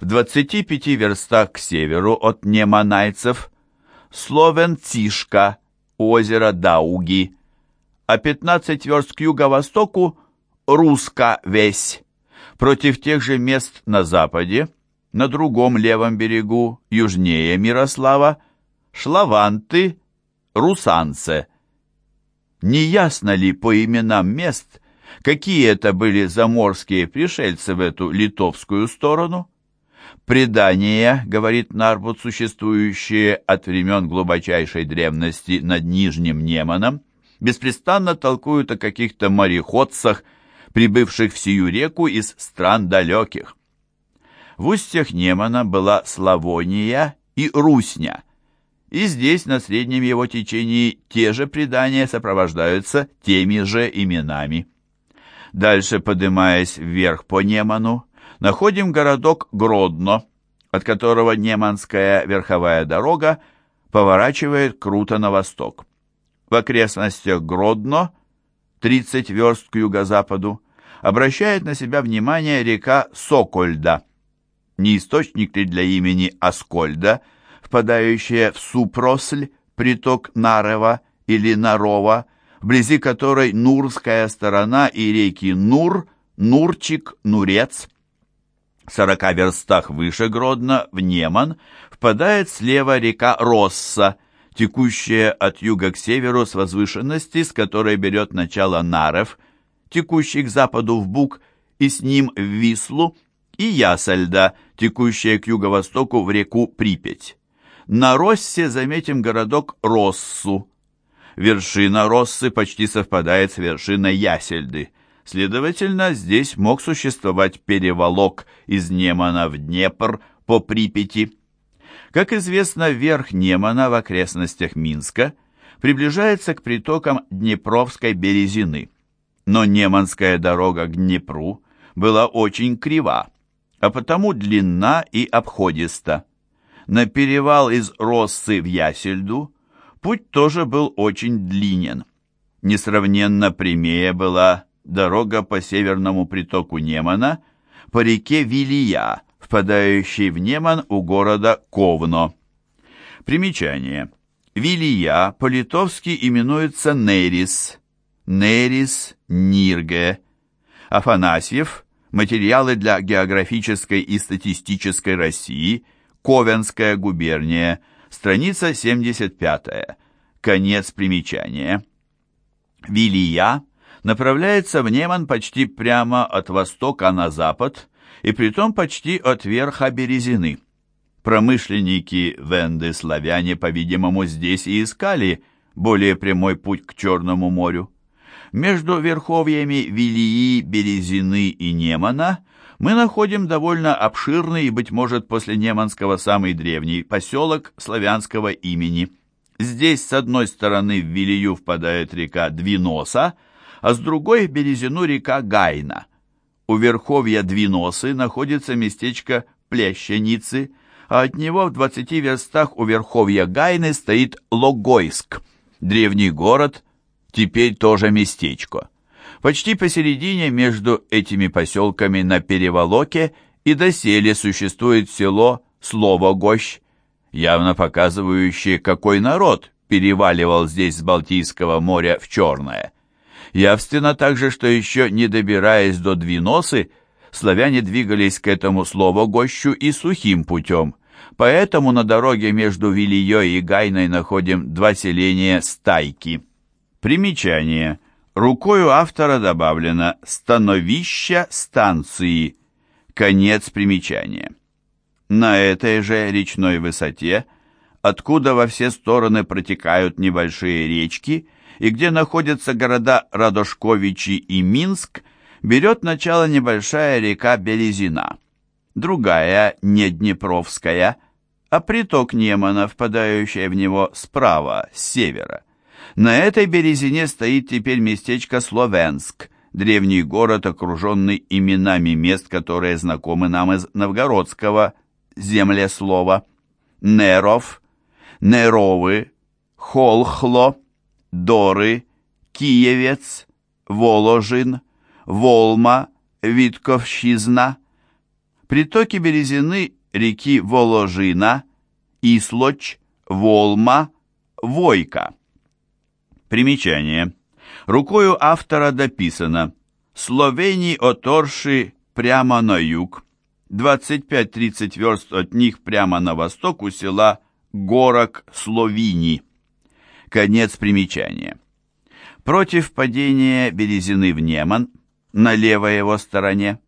В 25 верстах к северу от Неманайцев Словенцишка, озеро Дауги, а 15 верст к юго-востоку Руска-Весь. Против тех же мест на западе, на другом левом берегу, южнее Мирослава, Шлаванты, Русанце. Неясно ли по именам мест, какие это были заморские пришельцы в эту литовскую сторону? Предания, говорит Нарбут, существующие от времен глубочайшей древности над Нижним Неманом, беспрестанно толкуют о каких-то мореходцах, прибывших в сию реку из стран далеких. В устьях Немана была Славония и Русня, и здесь, на среднем его течении, те же предания сопровождаются теми же именами. Дальше, поднимаясь вверх по Неману, находим городок Гродно, от которого Неманская верховая дорога поворачивает круто на восток. В окрестностях Гродно, 30 верст к юго-западу, обращает на себя внимание река Сокольда. Не источник ли для имени Аскольда, впадающая в Супросль, приток Нарева или Нарова, вблизи которой Нурская сторона и реки Нур, Нурчик, Нурец – в сорока верстах выше Гродно, в Неман, впадает слева река Росса, текущая от юга к северу с возвышенности, с которой берет начало Нарев, текущий к западу в Буг, и с ним в Вислу, и Ясальда, текущая к юго-востоку в реку Припять. На Россе заметим городок Россу. Вершина Россы почти совпадает с вершиной Ясельды. Следовательно, здесь мог существовать переволок из Немана в Днепр по Припяти. Как известно, верх Немана в окрестностях Минска приближается к притокам Днепровской березины. Но Неманская дорога к Днепру была очень крива, а потому длинна и обходиста. На перевал из Россы в Ясельду путь тоже был очень длинен. Несравненно прямее была дорога по северному притоку Немана по реке Вилия, впадающей в Неман у города Ковно. Примечание. Вилия по-литовски именуется Нерис, Нерис Нирге. Афанасьев. Материалы для географической и статистической России. Ковенская губерния. Страница 75. Конец примечания. Вилия направляется в Неман почти прямо от востока на запад, и притом почти от верха Березины. Промышленники Венды-славяне, по-видимому, здесь и искали более прямой путь к Черному морю. Между верховьями Вилии, Березины и Немана мы находим довольно обширный и, быть может, после Неманского самый древний поселок славянского имени. Здесь с одной стороны в Вилию впадает река Двиноса, а с другой Березину река Гайна. У верховья Двиносы находится местечко Плещеницы, а от него в 20 верстах у верховья Гайны стоит Логойск, древний город, теперь тоже местечко. Почти посередине между этими поселками на Переволоке и доселе существует село Словогощ, явно показывающее, какой народ переваливал здесь с Балтийского моря в Черное. Явственно также, что еще не добираясь до Двиносы, славяне двигались к этому слову гощу и сухим путем. Поэтому на дороге между Вильей и Гайной находим два селения Стайки. Примечание. Рукою автора добавлено «становища станции». Конец примечания. На этой же речной высоте, откуда во все стороны протекают небольшие речки, и где находятся города Радошковичи и Минск, берет начало небольшая река Березина. Другая, не Днепровская, а приток Немана, впадающая в него справа, с севера. На этой березине стоит теперь местечко Словенск, древний город, окруженный именами мест, которые знакомы нам из новгородского землеслова. Неров, Неровы, Холхло, Доры, Киевец, Воложин, Волма, Витковщизна. Притоки Березины реки Воложина, Ислоч, Волма, Войка. Примечание. Рукою автора дописано «Словении оторши прямо на юг, 25-30 верст от них прямо на восток у села Горок Словини». Конец примечания. Против падения Березины в Неман, на левой его стороне,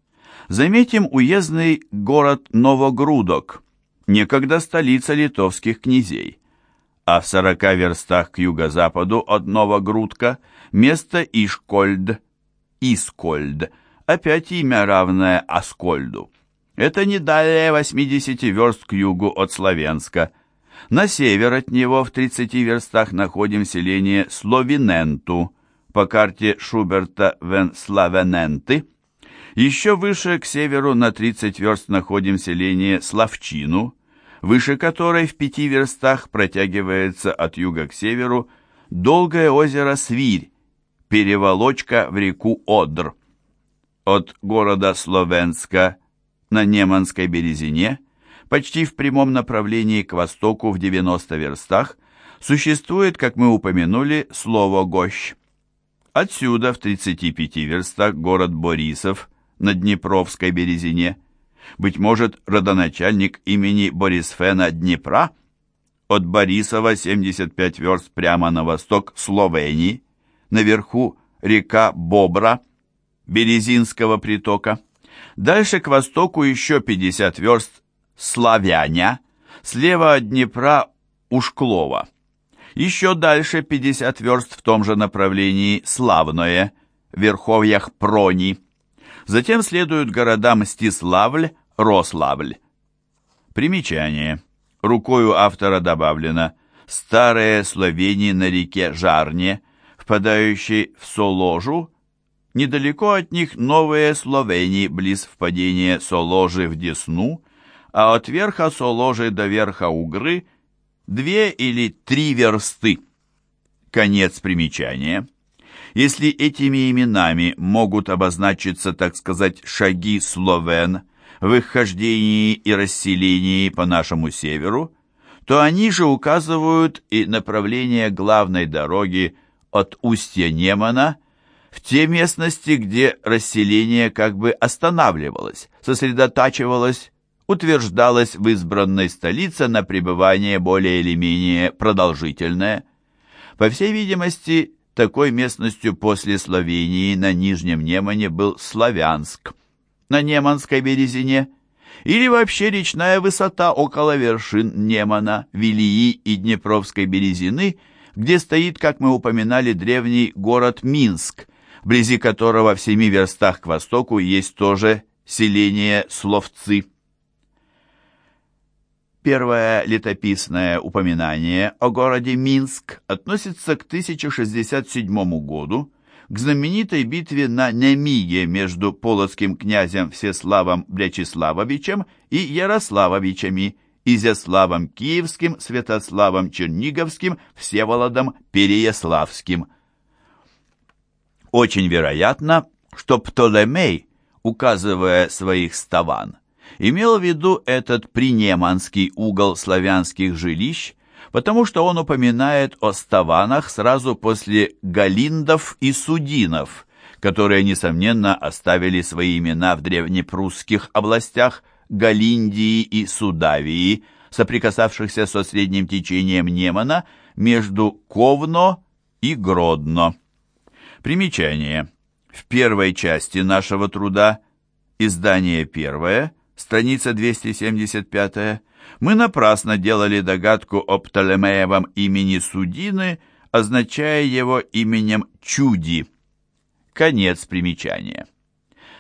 заметим уездный город Новогрудок, некогда столица литовских князей, а в сорока верстах к юго-западу от Новогрудка место Ишкольд, Искольд, опять имя равное Аскольду. Это не далее 80 верст к югу от Славянска. На север от него в 30 верстах находим селение Словиненту, по карте Шуберта Венславененты. Еще выше к северу на 30 верст находим селение Славчину, выше которой в пяти верстах протягивается от юга к северу долгое озеро Свирь, переволочка в реку Одр. От города Словенска на Неманской березине, почти в прямом направлении к востоку в 90 верстах, существует, как мы упомянули, слово «гощ». Отсюда в 35 верстах город Борисов на Днепровской березине. Быть может, родоначальник имени Борисфена Днепра? От Борисова 75 верст прямо на восток Словении, наверху река Бобра, Березинского притока. Дальше к востоку еще 50 верст Славяня, слева от Днепра Ушклова. Еще дальше 50 верст в том же направлении Славное, в верховьях Прони. Затем следуют города Мстиславль, Рославль. Примечание. Рукою автора добавлено «Старые Словении на реке Жарне», впадающей в Соложу, недалеко от них новые Словении, близ впадения Соложи в Десну, а от верха Соложи до верха Угры две или три версты. Конец примечания. Если этими именами могут обозначиться, так сказать, шаги словен в их хождении и расселении по нашему северу, то они же указывают и направление главной дороги от устья Немана в те местности, где расселение как бы останавливалось, сосредотачивалось, утверждалось в избранной столице на пребывание более или менее продолжительное. По всей видимости, такой местностью после Словении на Нижнем Немане был Славянск, на Неманской березине, или вообще речная высота около вершин Немана, Вилии и Днепровской березины – где стоит, как мы упоминали, древний город Минск, вблизи которого в семи верстах к востоку есть тоже селение Словцы. Первое летописное упоминание о городе Минск относится к 1067 году, к знаменитой битве на Немиге между полоцким князем Всеславом Брячеславовичем и Ярославовичами – Изяславом Киевским, Святославом Черниговским, Всеволодом Переяславским. Очень вероятно, что Птолемей, указывая своих ставан, имел в виду этот принеманский угол славянских жилищ, потому что он упоминает о ставанах сразу после галиндов и судинов, которые, несомненно, оставили свои имена в древнепрусских областях Галиндии и Судавии, соприкасавшихся со средним течением Немана между Ковно и Гродно. Примечание. В первой части нашего труда, издание первое, страница 275, мы напрасно делали догадку о Птолемеевом имени Судины, означая его именем Чуди. Конец примечания.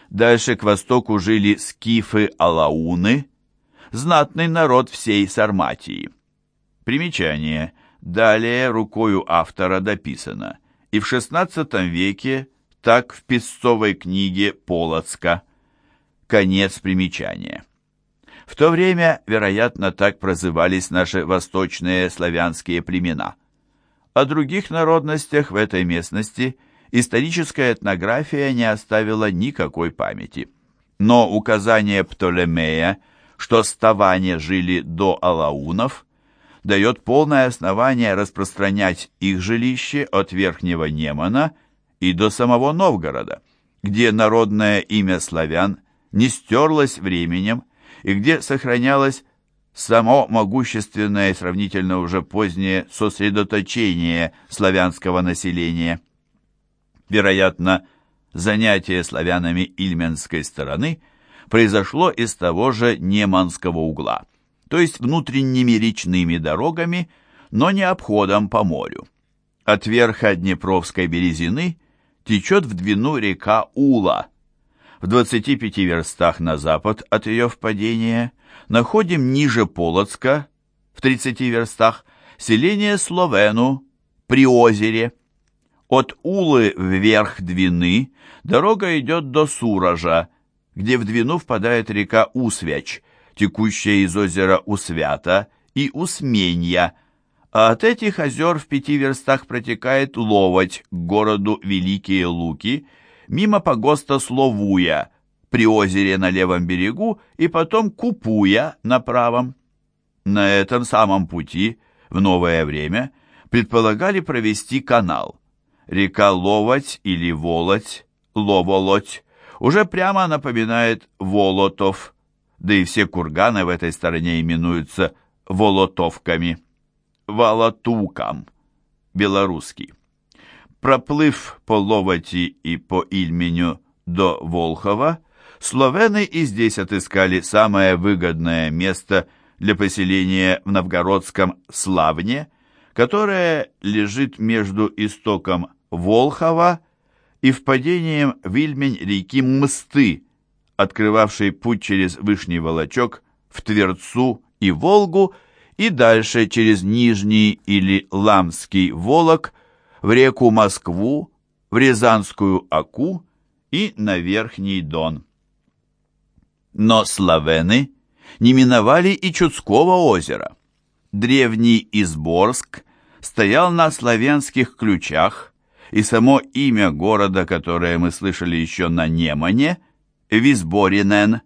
Дальше к востоку жили скифы-алауны, знатный народ всей Сарматии. Примечание. Далее рукою автора дописано. И в XVI веке так в песцовой книге Полоцка. Конец примечания. В то время, вероятно, так прозывались наши восточные славянские племена. О других народностях в этой местности – историческая этнография не оставила никакой памяти. Но указание Птолемея, что ставане жили до Алаунов, дает полное основание распространять их жилище от Верхнего Немана и до самого Новгорода, где народное имя славян не стерлось временем и где сохранялось само могущественное и сравнительно уже позднее сосредоточение славянского населения. Вероятно, занятие славянами Ильменской стороны произошло из того же Неманского угла, то есть внутренними речными дорогами, но не обходом по морю. От верха Днепровской березины течет в Двину река Ула. В 25 верстах на запад от ее впадения находим ниже Полоцка, в 30 верстах, селение Словену при озере. От Улы вверх Двины дорога идет до Суража, где в Двину впадает река Усвяч, текущая из озера Усвята и Усменья, а от этих озер в пяти верстах протекает Ловоть к городу Великие Луки, мимо погоста Словуя, при озере на левом берегу и потом Купуя на правом. На этом самом пути в новое время предполагали провести канал. Река Ловоть или Волоть, Ловолоть, уже прямо напоминает Волотов, да и все курганы в этой стороне именуются Волотовками. Волотукам, белорусский. Проплыв по Ловоти и по Ильменю до Волхова, Словены и здесь отыскали самое выгодное место для поселения в новгородском Славне, которое лежит между истоком Волхова и впадением в Ильмень реки Мсты, открывавшей путь через Вышний Волочок в Тверцу и Волгу и дальше через Нижний или Ламский Волок в реку Москву, в Рязанскую Аку и на Верхний Дон. Но славены не миновали и Чудского озера. Древний Изборск стоял на славянских ключах, и само имя города, которое мы слышали еще на Немане, Визборинен,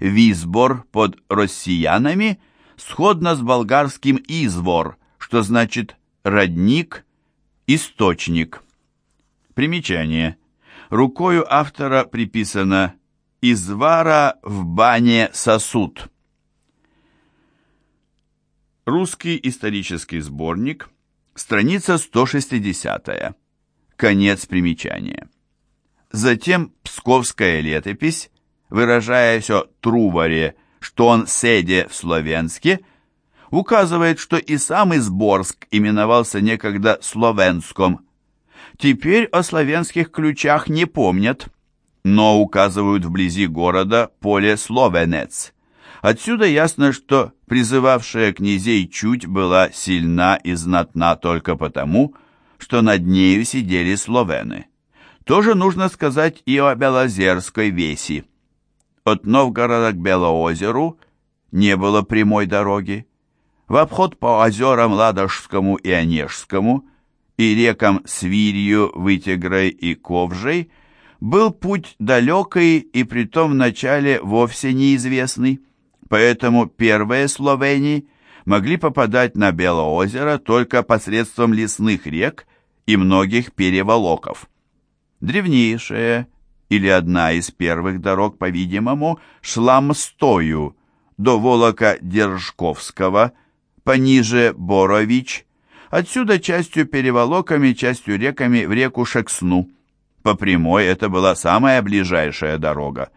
Визбор под россиянами, сходно с болгарским Извор, что значит «родник», «источник». Примечание. Рукою автора приписано Извара в бане сосуд. Русский исторический сборник, страница 160 Конец примечания. Затем псковская летопись, выражая все Труваре, что он седе в Словенске, указывает, что и сам Изборск именовался некогда Словенском. Теперь о славянских ключах не помнят – но указывают вблизи города поле Словенец. Отсюда ясно, что призывавшая князей чуть была сильна и знатна только потому, что над нею сидели словены. Тоже нужно сказать и о Белозерской веси. От Новгорода к Белоозеру не было прямой дороги. В обход по озерам Ладожскому и Онежскому и рекам Свирью, Вытегрой и Ковжей – был путь далекий и притом вначале вовсе неизвестный, поэтому первые словени могли попадать на Белоозеро только посредством лесных рек и многих переволоков. Древнейшая, или одна из первых дорог, по-видимому, шла Мстою до Волока Держковского, пониже Борович, отсюда частью переволоками, частью реками в реку Шексну. По прямой это была самая ближайшая дорога.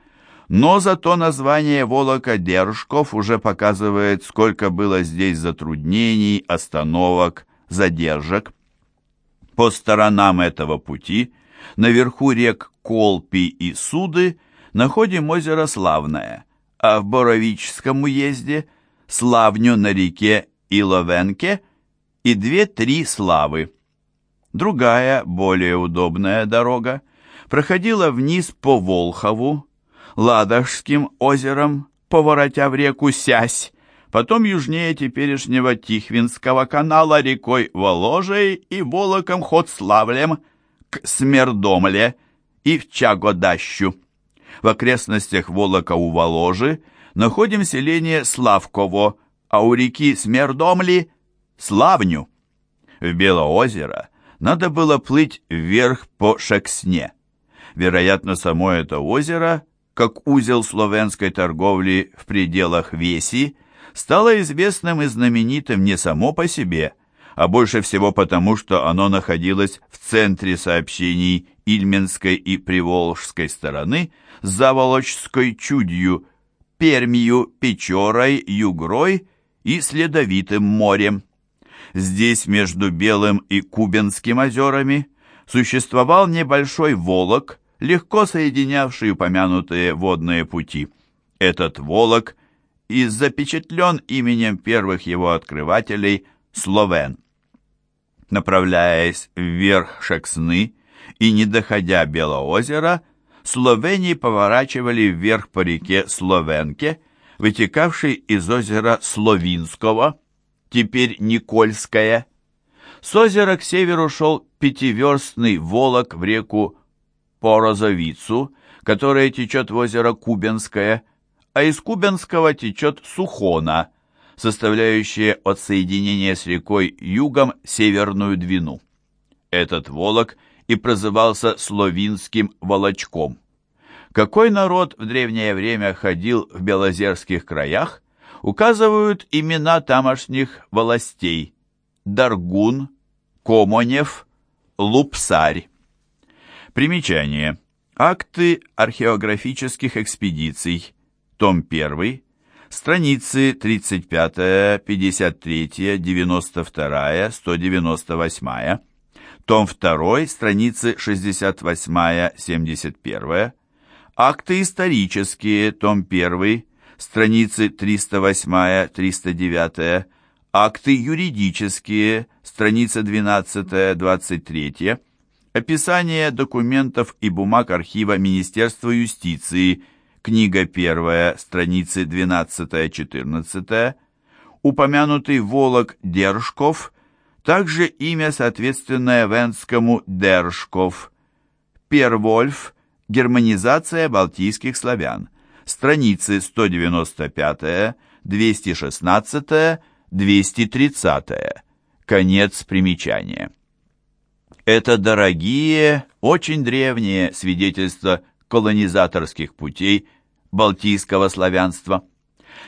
Но зато название Волока-Держков уже показывает, сколько было здесь затруднений, остановок, задержек. По сторонам этого пути, наверху рек Колпи и Суды, находим озеро Славное, а в Боровическом уезде – Славню на реке Иловенке и две-три Славы. Другая, более удобная дорога проходила вниз по Волхову, Ладожским озером, поворотя в реку Сясь, потом южнее теперешнего Тихвинского канала рекой Воложей и Волоком Ходславлем к Смердомле и в Чагодащу. В окрестностях Волока у Воложи находим селение Славково, а у реки Смердомли – Славню. В Белоозеро надо было плыть вверх по Шексне. Вероятно, само это озеро, как узел словенской торговли в пределах Веси, стало известным и знаменитым не само по себе, а больше всего потому, что оно находилось в центре сообщений Ильменской и Приволжской стороны с Заволочской чудью, Пермию, Печорой, Югрой и Следовитым морем. Здесь между Белым и Кубенским озерами существовал небольшой Волок, легко соединявший упомянутые водные пути. Этот Волок и запечатлен именем первых его открывателей Словен. Направляясь вверх Шексны и не доходя Белоозера, Словении поворачивали вверх по реке Словенке, вытекавшей из озера Словинского, теперь Никольское. С озера к северу шел пятиверстный волок в реку Порозовицу, которая течет в озеро Кубенское, а из Кубенского течет Сухона, составляющая от соединения с рекой югом Северную Двину. Этот волок и прозывался Словинским волочком. Какой народ в древнее время ходил в белозерских краях, указывают имена тамошних властей Даргун, Комонев, Лупсарь. Примечание. Акты археографических экспедиций. Том 1. Страницы 35, 53, 92, 198. Том 2. Страницы 68, 71. Акты исторические. Том 1. Страницы 308, 309. Акты юридические. Страница 12, 23 Описание документов и бумаг архива Министерства юстиции, книга 1, страницы 12-14, упомянутый Волок Держков, также имя, соответственное венскому Держков, Первольф, германизация балтийских славян, страницы 195, 216, 230, конец примечания. Это дорогие, очень древние свидетельства колонизаторских путей балтийского славянства.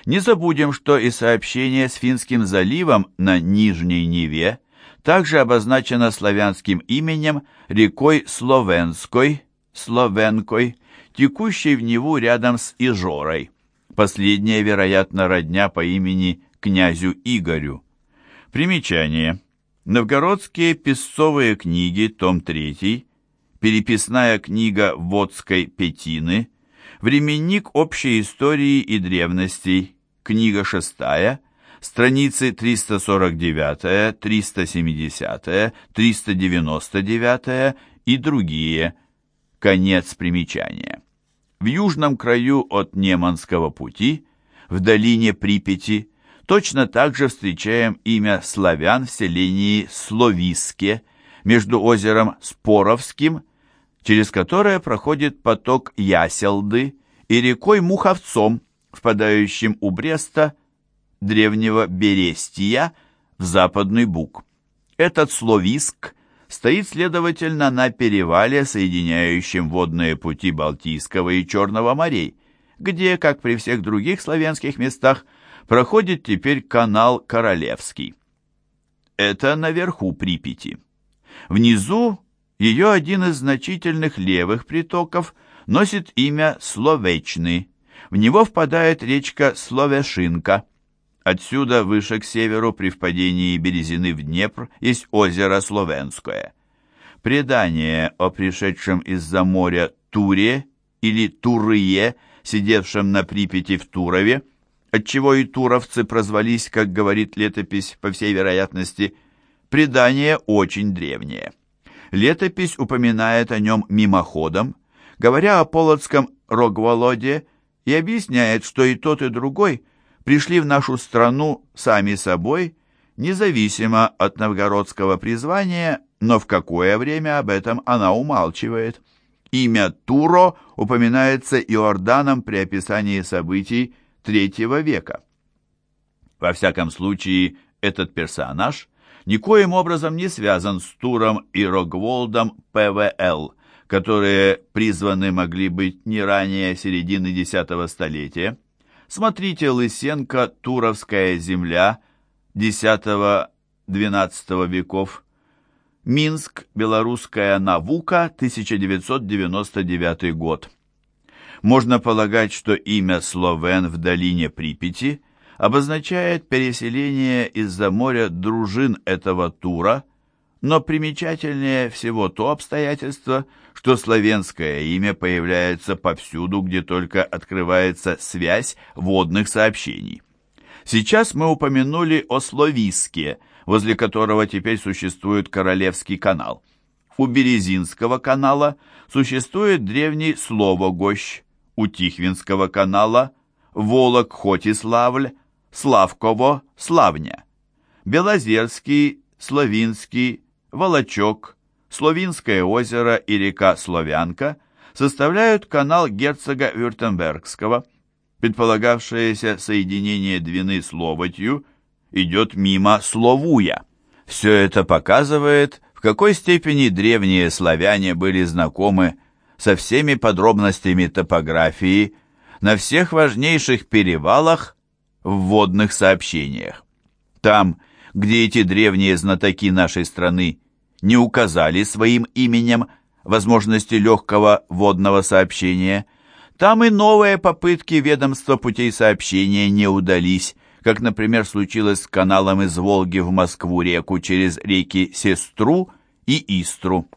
Не забудем, что и сообщение с Финским заливом на Нижней Неве также обозначено славянским именем рекой Словенской, Словенкой, текущей в Неву рядом с Ижорой. Последняя, вероятно, родня по имени князю Игорю. Примечание. Новгородские песцовые книги, том 3, переписная книга Водской Петины, временник общей истории и древностей, книга 6, страницы 349, 370, 399 и другие. Конец примечания. В южном краю от Неманского пути, в долине Припяти, Точно так же встречаем имя славян в селении Словиске между озером Споровским, через которое проходит поток Яселды, и рекой Муховцом, впадающим у Бреста, древнего Берестия, в Западный Буг. Этот Словиск стоит, следовательно, на перевале, соединяющем водные пути Балтийского и Черного морей, где, как при всех других славянских местах, проходит теперь канал Королевский. Это наверху Припяти. Внизу ее один из значительных левых притоков носит имя Словечный. В него впадает речка Словешинка. Отсюда выше к северу при впадении Березины в Днепр есть озеро Словенское. Предание о пришедшем из-за моря Туре или Турые, сидевшем на Припяти в Турове, отчего и туровцы прозвались, как говорит летопись, по всей вероятности, предание очень древнее. Летопись упоминает о нем мимоходом, говоря о полоцком Рогволоде, и объясняет, что и тот, и другой пришли в нашу страну сами собой, независимо от новгородского призвания, но в какое время об этом она умалчивает. Имя Туро упоминается Иорданом при описании событий III века. Во всяком случае, этот персонаж никоим образом не связан с Туром и Рогволдом ПВЛ, которые призваны могли быть не ранее середины X столетия. Смотрите Лысенко «Туровская земля» X-XII веков, Минск, Белорусская наука, 1999 год. Можно полагать, что имя Словен в долине Припяти обозначает переселение из-за моря дружин этого тура, но примечательнее всего то обстоятельство, что славянское имя появляется повсюду, где только открывается связь водных сообщений. Сейчас мы упомянули о Словиске, возле которого теперь существует Королевский канал. У Березинского канала существует древний Словогощ, у Тихвинского канала Волок Хотиславль, Славково, Славня. Белозерский, Словинский, Волочок, Словинское озеро и река Словянка составляют канал герцога Вюртембергского – Предполагавшееся соединение Двины с Ловотью идет мимо Словуя. Все это показывает, в какой степени древние славяне были знакомы со всеми подробностями топографии на всех важнейших перевалах в водных сообщениях. Там, где эти древние знатоки нашей страны не указали своим именем возможности легкого водного сообщения – там и новые попытки ведомства путей сообщения не удались, как, например, случилось с каналом из Волги в Москву-реку через реки Сестру и Истру.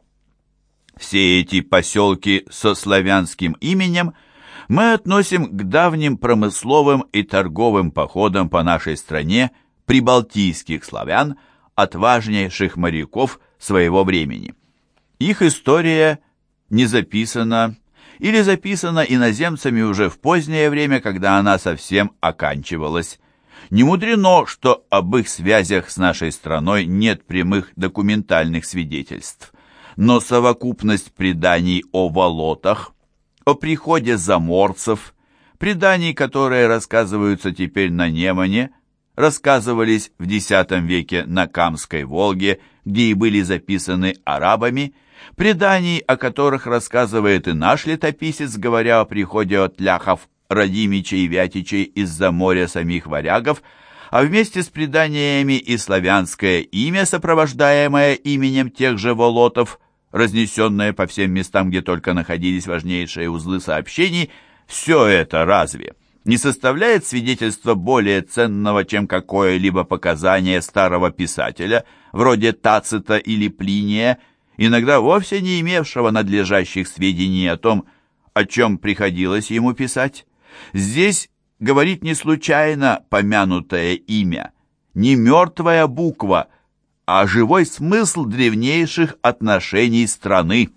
Все эти поселки со славянским именем мы относим к давним промысловым и торговым походам по нашей стране прибалтийских славян, отважнейших моряков своего времени. Их история не записана или записана иноземцами уже в позднее время, когда она совсем оканчивалась. Не мудрено, что об их связях с нашей страной нет прямых документальных свидетельств. Но совокупность преданий о волотах, о приходе заморцев, преданий, которые рассказываются теперь на Немане, рассказывались в X веке на Камской Волге, где и были записаны арабами, преданий, о которых рассказывает и наш летописец, говоря о приходе от ляхов Радимичей и Вятичей из-за моря самих варягов, а вместе с преданиями и славянское имя, сопровождаемое именем тех же волотов, разнесенное по всем местам, где только находились важнейшие узлы сообщений, все это разве не составляет свидетельства более ценного, чем какое-либо показание старого писателя, вроде Тацита или Плиния, иногда вовсе не имевшего надлежащих сведений о том, о чем приходилось ему писать. Здесь говорит не случайно помянутое имя, не мертвая буква, а живой смысл древнейших отношений страны.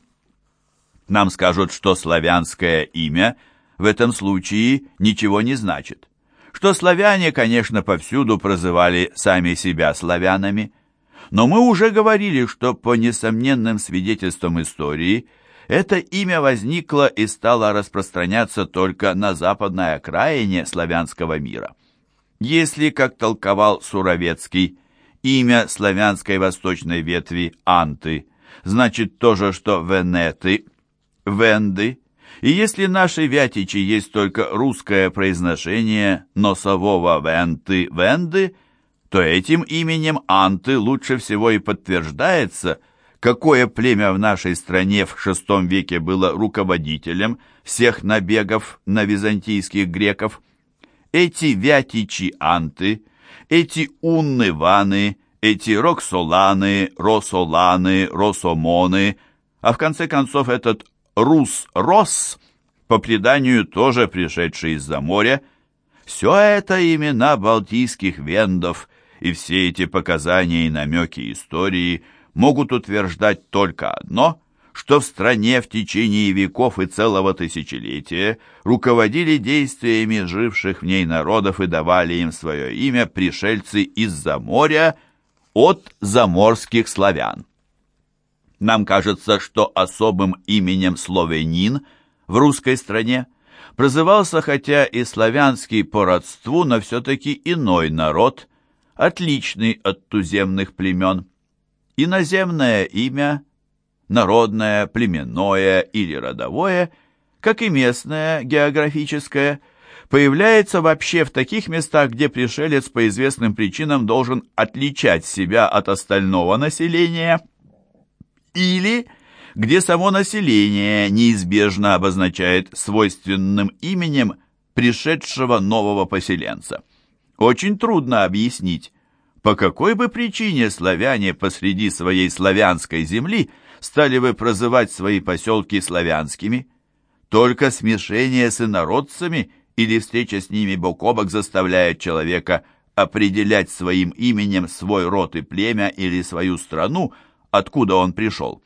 Нам скажут, что славянское имя в этом случае ничего не значит, что славяне, конечно, повсюду прозывали сами себя славянами, но мы уже говорили, что по несомненным свидетельствам истории это имя возникло и стало распространяться только на западной окраине славянского мира. Если, как толковал Суровецкий, имя славянской восточной ветви «анты» значит то же, что «венеты», «венды», и если наши вятичи есть только русское произношение носового «венты», «венды», то этим именем Анты лучше всего и подтверждается, какое племя в нашей стране в VI веке было руководителем всех набегов на византийских греков. Эти вятичи-анты, эти унны-ваны, эти роксоланы, росоланы, росомоны, а в конце концов этот рус-рос, по преданию тоже пришедший из-за моря, все это имена балтийских вендов – и все эти показания и намеки истории могут утверждать только одно, что в стране в течение веков и целого тысячелетия руководили действиями живших в ней народов и давали им свое имя пришельцы из-за моря от заморских славян. Нам кажется, что особым именем славянин в русской стране прозывался хотя и славянский по родству, но все-таки иной народ, отличный от туземных племен. Иноземное имя, народное, племенное или родовое, как и местное, географическое, появляется вообще в таких местах, где пришелец по известным причинам должен отличать себя от остального населения, или где само население неизбежно обозначает свойственным именем пришедшего нового поселенца. Очень трудно объяснить, по какой бы причине славяне посреди своей славянской земли стали бы прозывать свои поселки славянскими. Только смешение с инородцами или встреча с ними бок о бок заставляет человека определять своим именем свой род и племя или свою страну, откуда он пришел.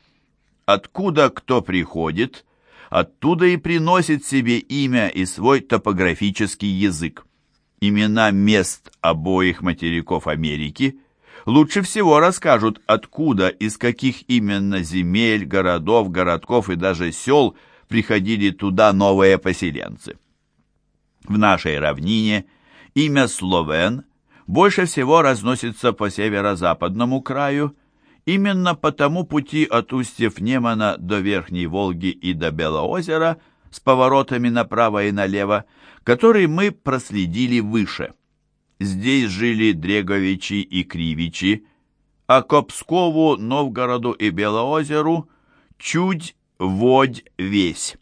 Откуда кто приходит, оттуда и приносит себе имя и свой топографический язык. Имена мест обоих материков Америки лучше всего расскажут, откуда, из каких именно земель, городов, городков и даже сел приходили туда новые поселенцы. В нашей равнине имя Словен больше всего разносится по северо-западному краю – Именно по тому пути от устьев Немана до Верхней Волги и до Белоозера с поворотами направо и налево, который мы проследили выше. Здесь жили Дреговичи и Кривичи, а Копскову, Новгороду и Белоозеру чуть водь весь.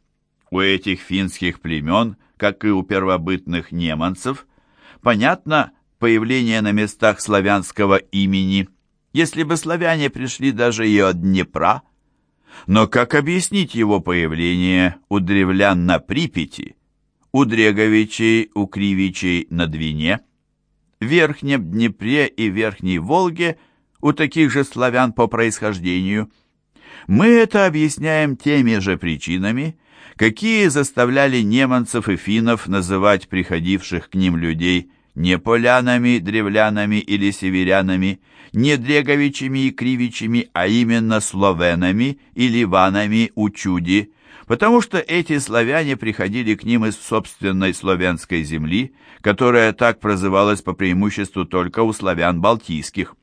У этих финских племен, как и у первобытных неманцев, понятно появление на местах славянского имени – если бы славяне пришли даже и от Днепра. Но как объяснить его появление у древлян на Припяти, у Дреговичей, у Кривичей на Двине, в Верхнем Днепре и Верхней Волге у таких же славян по происхождению? Мы это объясняем теми же причинами, какие заставляли неманцев и финнов называть приходивших к ним людей не полянами, древлянами или северянами, не дреговичами и кривичами, а именно словенами или ванами у чуди, потому что эти славяне приходили к ним из собственной славянской земли, которая так прозывалась по преимуществу только у славян балтийских.